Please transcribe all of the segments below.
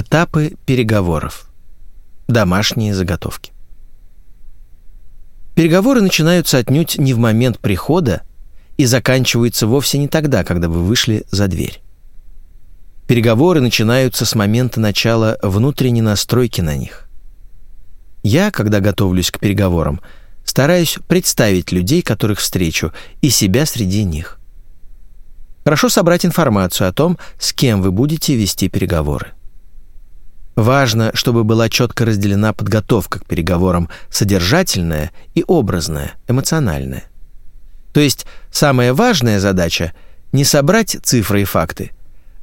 Этапы переговоров. Домашние заготовки. Переговоры начинаются отнюдь не в момент прихода и заканчиваются вовсе не тогда, когда вы вышли за дверь. Переговоры начинаются с момента начала внутренней настройки на них. Я, когда готовлюсь к переговорам, стараюсь представить людей, которых встречу, и себя среди них. Хорошо собрать информацию о том, с кем вы будете вести переговоры. Важно, чтобы была четко разделена подготовка к переговорам содержательная и образная, эмоциональная. То есть самая важная задача – не собрать цифры и факты –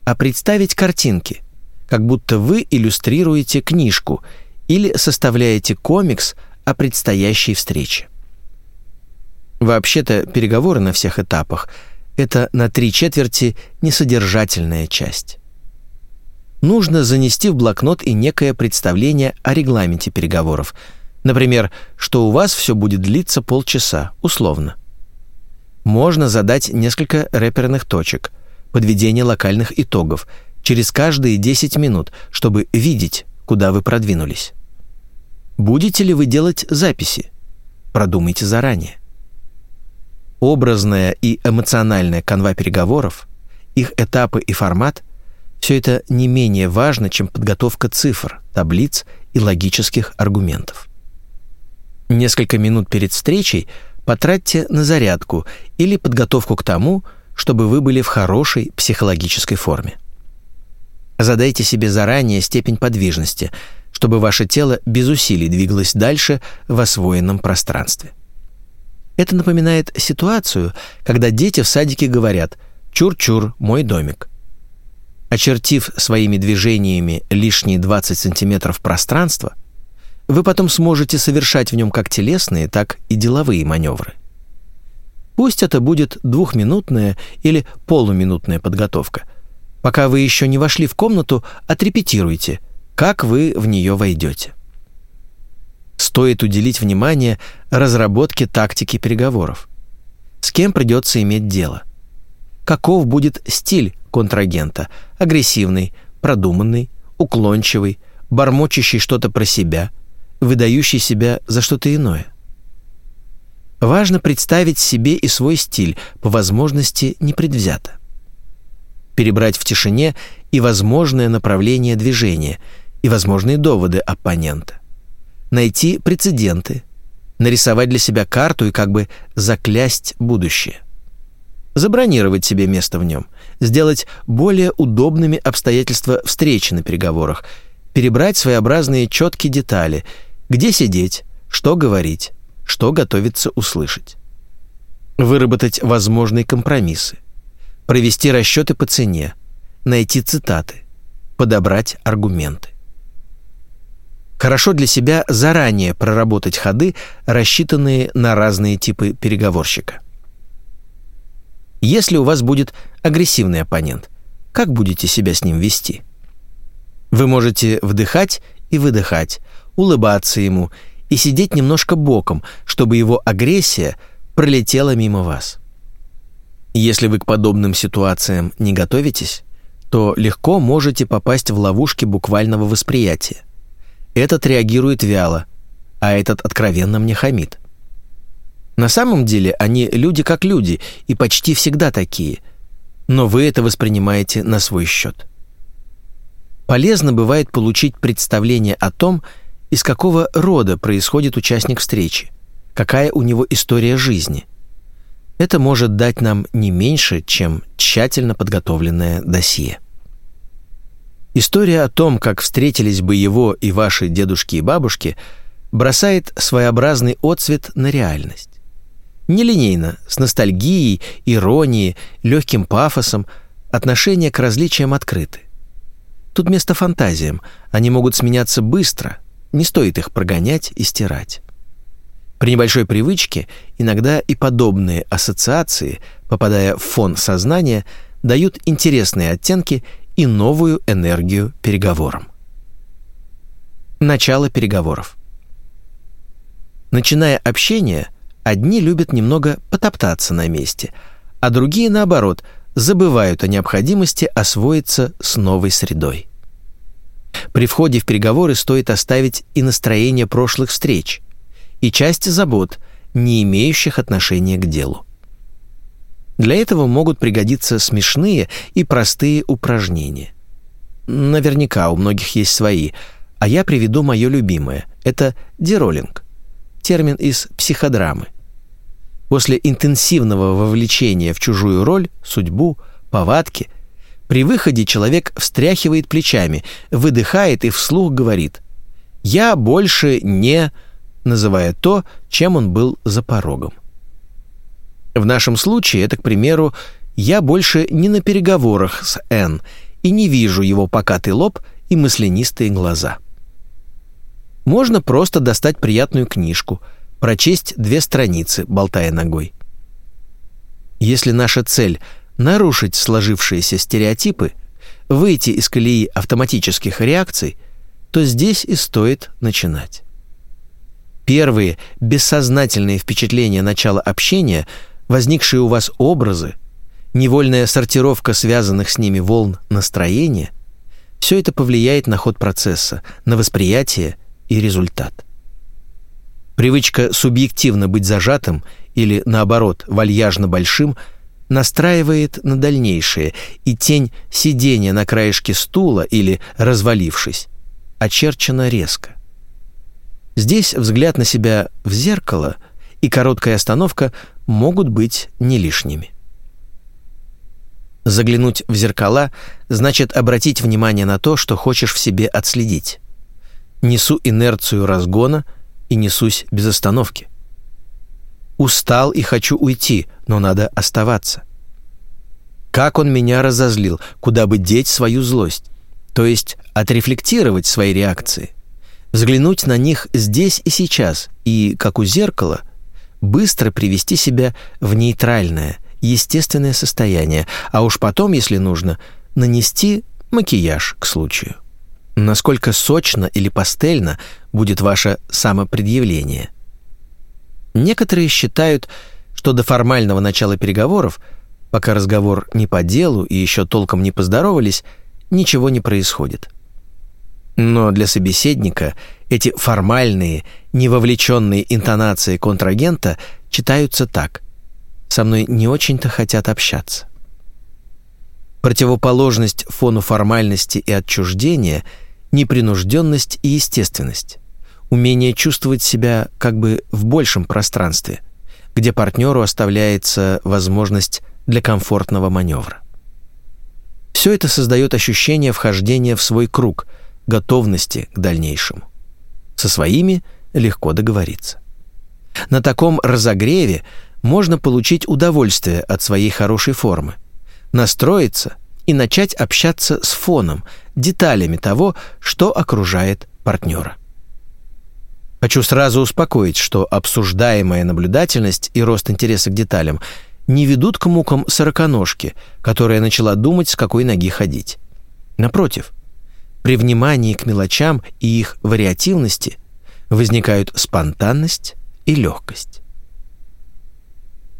а представить картинки, как будто вы иллюстрируете книжку или составляете комикс о предстоящей встрече. Вообще-то переговоры на всех этапах – это на три четверти несодержательная часть. Нужно занести в блокнот и некое представление о регламенте переговоров. Например, что у вас все будет длиться полчаса, условно. Можно задать несколько реперных точек – подведение локальных итогов через каждые 10 минут, чтобы видеть, куда вы продвинулись. Будете ли вы делать записи? Продумайте заранее. Образная и эмоциональная канва переговоров, их этапы и формат – все это не менее важно, чем подготовка цифр, таблиц и логических аргументов. Несколько минут перед встречей потратьте на зарядку или подготовку к тому, чтобы вы были в хорошей психологической форме. Задайте себе заранее степень подвижности, чтобы ваше тело без усилий двигалось дальше в освоенном пространстве. Это напоминает ситуацию, когда дети в садике говорят «Чур-чур, мой домик». Очертив своими движениями лишние 20 сантиметров пространства, вы потом сможете совершать в нем как телесные, так и деловые маневры – Пусть это будет двухминутная или полуминутная подготовка. Пока вы еще не вошли в комнату, отрепетируйте, как вы в нее войдете. Стоит уделить внимание разработке тактики переговоров. С кем придется иметь дело? Каков будет стиль контрагента? Агрессивный, продуманный, уклончивый, бормочущий что-то про себя, выдающий себя за что-то иное – Важно представить себе и свой стиль, по возможности непредвзято. Перебрать в тишине и возможное направление движения, и возможные доводы оппонента. Найти прецеденты, нарисовать для себя карту и как бы заклясть будущее. Забронировать себе место в нем, сделать более удобными обстоятельства встречи на переговорах, перебрать своеобразные четкие детали, где сидеть, что говорить, что готовится услышать. Выработать возможные компромиссы, провести расчеты по цене, найти цитаты, подобрать аргументы. Хорошо для себя заранее проработать ходы, рассчитанные на разные типы переговорщика. Если у вас будет агрессивный оппонент, как будете себя с ним вести? Вы можете вдыхать и выдыхать, улыбаться ему и сидеть немножко боком, чтобы его агрессия пролетела мимо вас. Если вы к подобным ситуациям не готовитесь, то легко можете попасть в ловушки буквального восприятия. Этот реагирует вяло, а этот откровенно мне хамит. На самом деле они люди как люди и почти всегда такие, но вы это воспринимаете на свой счет. Полезно бывает получить представление о том, из какого рода происходит участник встречи, какая у него история жизни. Это может дать нам не меньше, чем тщательно подготовленное досье. История о том, как встретились бы его и ваши дедушки и бабушки, бросает своеобразный отцвет на реальность. Нелинейно, с ностальгией, иронией, легким пафосом, отношение к различиям открыты. Тут место фантазиям, они могут сменяться быстро – не стоит их прогонять и стирать. При небольшой привычке иногда и подобные ассоциации, попадая в фон сознания, дают интересные оттенки и новую энергию переговорам. Начало переговоров. Начиная общение, одни любят немного потоптаться на месте, а другие, наоборот, забывают о необходимости освоиться с новой средой. При входе в переговоры стоит оставить и настроение прошлых встреч, и часть забот, не имеющих отношения к делу. Для этого могут пригодиться смешные и простые упражнения. Наверняка у многих есть свои, а я приведу мое любимое. Это деролинг, термин из психодрамы. После интенсивного вовлечения в чужую роль, судьбу, повадки, при выходе человек встряхивает плечами, выдыхает и вслух говорит «Я больше не...» называя то, чем он был за порогом. В нашем случае это, к примеру, «Я больше не на переговорах с Н и не вижу его покатый лоб и мысленистые глаза». Можно просто достать приятную книжку, прочесть две страницы, болтая ногой. Если наша цель – нарушить сложившиеся стереотипы, выйти из колеи автоматических реакций, то здесь и стоит начинать. Первые бессознательные впечатления начала общения, возникшие у вас образы, невольная сортировка связанных с ними волн настроения – все это повлияет на ход процесса, на восприятие и результат. Привычка субъективно быть зажатым или, наоборот, вальяжно большим настраивает на дальнейшее, и тень сидения на краешке стула или развалившись очерчена резко. Здесь взгляд на себя в зеркало и короткая остановка могут быть не лишними. Заглянуть в зеркала значит обратить внимание на то, что хочешь в себе отследить. Несу инерцию разгона и несусь без остановки. Устал и хочу уйти, но надо оставаться. Как он меня разозлил, куда бы деть свою злость? То есть отрефлектировать свои реакции взглянуть на них здесь и сейчас и, как у зеркала, быстро привести себя в нейтральное, естественное состояние, а уж потом, если нужно, нанести макияж к случаю. Насколько сочно или пастельно будет ваше самопредъявление. Некоторые считают, что до формального начала переговоров, пока разговор не по делу и еще толком не поздоровались, ничего не происходит – но для собеседника эти формальные, невовлеченные интонации контрагента читаются так. «Со мной не очень-то хотят общаться». Противоположность фону формальности и отчуждения – непринужденность и естественность, умение чувствовать себя как бы в большем пространстве, где партнеру оставляется возможность для комфортного маневра. Все это создает ощущение вхождения в свой круг – готовности к дальнейшему. Со своими легко договориться. На таком разогреве можно получить удовольствие от своей хорошей формы, настроиться и начать общаться с фоном, деталями того, что окружает партнера. Хочу сразу успокоить, что обсуждаемая наблюдательность и рост интереса к деталям не ведут к мукам сороконожки, которая начала думать, с какой ноги ходить. Напротив, при внимании к мелочам и их вариативности возникают спонтанность и легкость.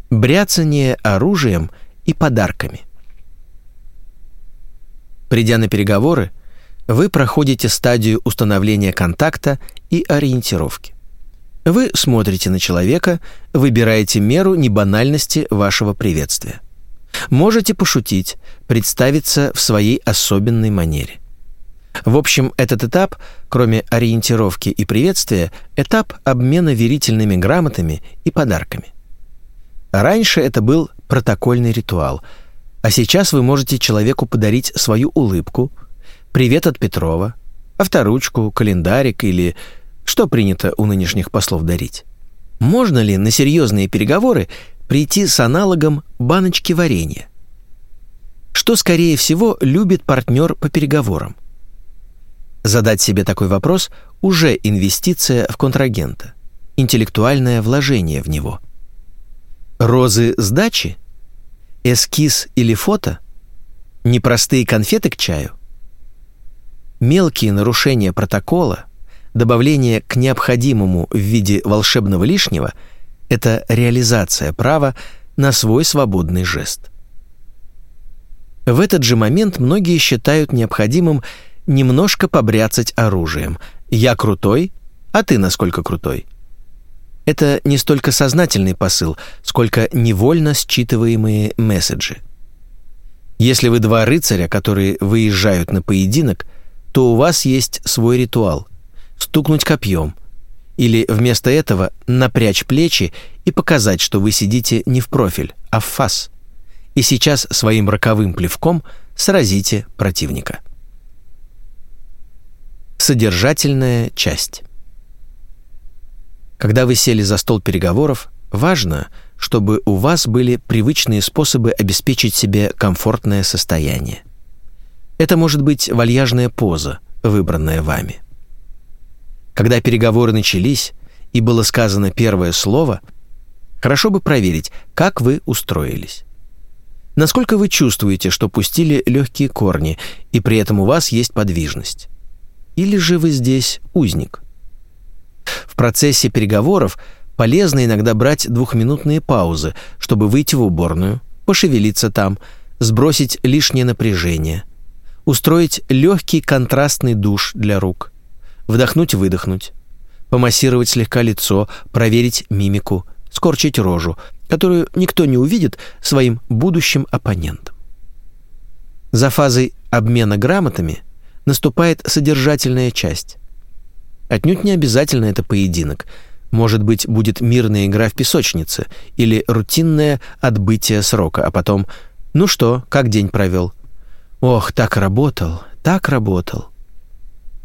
Бряцание оружием и подарками. Придя на переговоры, вы проходите стадию установления контакта и ориентировки. Вы смотрите на человека, выбираете меру небанальности вашего приветствия. Можете пошутить, представиться в своей особенной манере. В общем, этот этап, кроме ориентировки и приветствия, этап обмена верительными грамотами и подарками. Раньше это был протокольный ритуал, а сейчас вы можете человеку подарить свою улыбку, привет от Петрова, авторучку, календарик или что принято у нынешних послов дарить. Можно ли на серьезные переговоры прийти с аналогом баночки варенья? Что, скорее всего, любит партнер по переговорам – Задать себе такой вопрос – уже инвестиция в контрагента, интеллектуальное вложение в него. Розы сдачи? Эскиз или фото? Непростые конфеты к чаю? Мелкие нарушения протокола, добавление к необходимому в виде волшебного лишнего – это реализация права на свой свободный жест. В этот же момент многие считают необходимым немножко побряцать оружием. «Я крутой, а ты насколько крутой?» Это не столько сознательный посыл, сколько невольно считываемые месседжи. Если вы два рыцаря, которые выезжают на поединок, то у вас есть свой ритуал – стукнуть копьем, или вместо этого напрячь плечи и показать, что вы сидите не в профиль, а в фас. И сейчас своим роковым плевком сразите противника. Содержательная часть. Когда вы сели за стол переговоров, важно, чтобы у вас были привычные способы обеспечить себе комфортное состояние. Это может быть вальяжная поза, выбранная вами. Когда переговоры начались и было сказано первое слово, хорошо бы проверить, как вы устроились. Насколько вы чувствуете, что пустили легкие корни, и при этом у вас есть подвижность? Или же вы здесь узник? Процессе переговоров полезно иногда брать двухминутные паузы, чтобы выйти в уборную, пошевелиться там, сбросить лишнее напряжение, устроить легкий контрастный душ для рук, вдохнуть-выдохнуть, помассировать слегка лицо, проверить мимику, скорчить рожу, которую никто не увидит своим будущим оппонентам. За фазой обмена грамотами наступает содержательная часть. Отнюдь не обязательно это поединок. Может быть, будет мирная игра в песочнице или рутинное отбытие срока, а потом «Ну что, как день провел?» «Ох, так работал, так работал».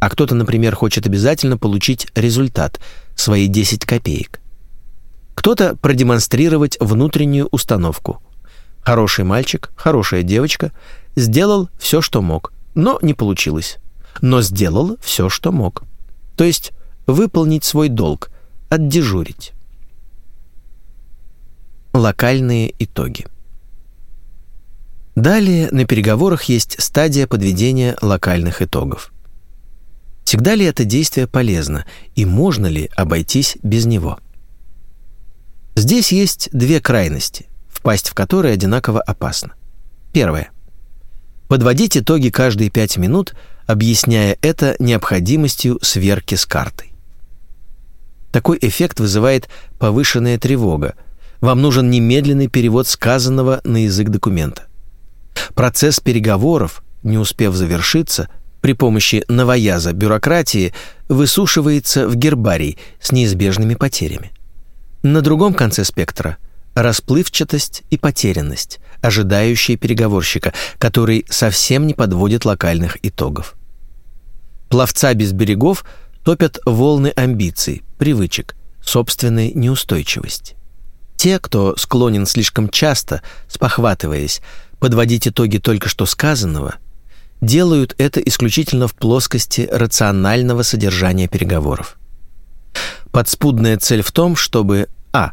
А кто-то, например, хочет обязательно получить результат, свои 10 копеек. Кто-то продемонстрировать внутреннюю установку. Хороший мальчик, хорошая девочка сделал все, что мог, но не получилось. Но сделал все, что мог. То есть выполнить свой долг, отдежурить. Локальные итоги. Далее на переговорах есть стадия подведения локальных итогов. Всегда ли это действие полезно и можно ли обойтись без него? Здесь есть две крайности, впасть в которые одинаково опасно. Первое. Подводить итоги каждые пять минут – объясняя это необходимостью сверки с картой. Такой эффект вызывает повышенная тревога. Вам нужен немедленный перевод сказанного на язык документа. Процесс переговоров, не успев завершиться, при помощи новояза бюрократии высушивается в гербарий с неизбежными потерями. На другом конце спектра – расплывчатость и потерянность, ожидающие переговорщика, который совсем не подводит локальных итогов. Пловца без берегов топят волны амбиций, привычек, собственной неустойчивости. Те, кто склонен слишком часто, спохватываясь, подводить итоги только что сказанного, делают это исключительно в плоскости рационального содержания переговоров. Подспудная цель в том, чтобы а.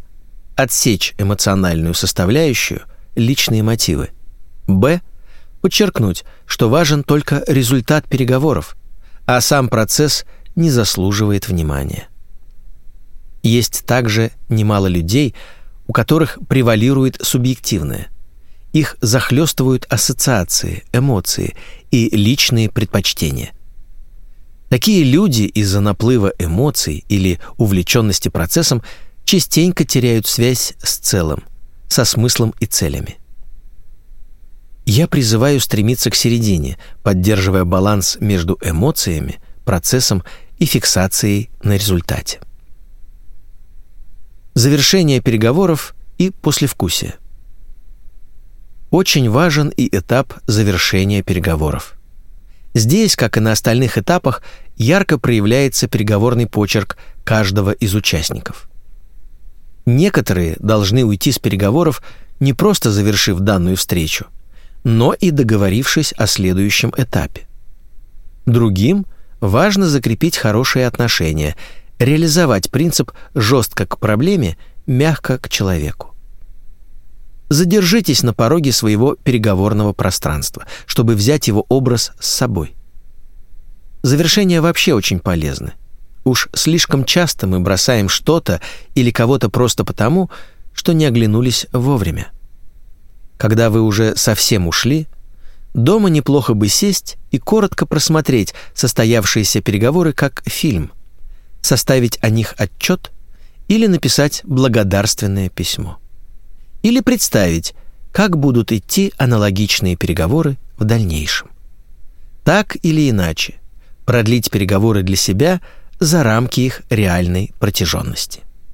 отсечь эмоциональную составляющую – личные мотивы. Б. Подчеркнуть, что важен только результат переговоров, а сам процесс не заслуживает внимания. Есть также немало людей, у которых превалирует субъективное. Их захлестывают ассоциации, эмоции и личные предпочтения. Такие люди из-за наплыва эмоций или увлеченности процессом частенько теряют связь с целым – со смыслом и целями. Я призываю стремиться к середине, поддерживая баланс между эмоциями, процессом и фиксацией на результате. Завершение переговоров и послевкусие. Очень важен и этап завершения переговоров. Здесь, как и на остальных этапах, ярко проявляется переговорный почерк каждого из участников. Некоторые должны уйти с переговоров, не просто завершив данную встречу, но и договорившись о следующем этапе. Другим важно закрепить хорошие отношения, реализовать принцип «жестко к проблеме, мягко к человеку». Задержитесь на пороге своего переговорного пространства, чтобы взять его образ с собой. Завершения вообще очень полезны. Уж слишком часто мы бросаем что-то или кого-то просто потому, что не оглянулись вовремя. Когда вы уже совсем ушли, Дома неплохо бы сесть и коротко просмотреть состоявшиеся переговоры как фильм, составить о них отчет или написать благодарственное письмо. Или представить, как будут идти аналогичные переговоры в дальнейшем. Так или иначе, продлить переговоры для себя за рамки их реальной протяженности.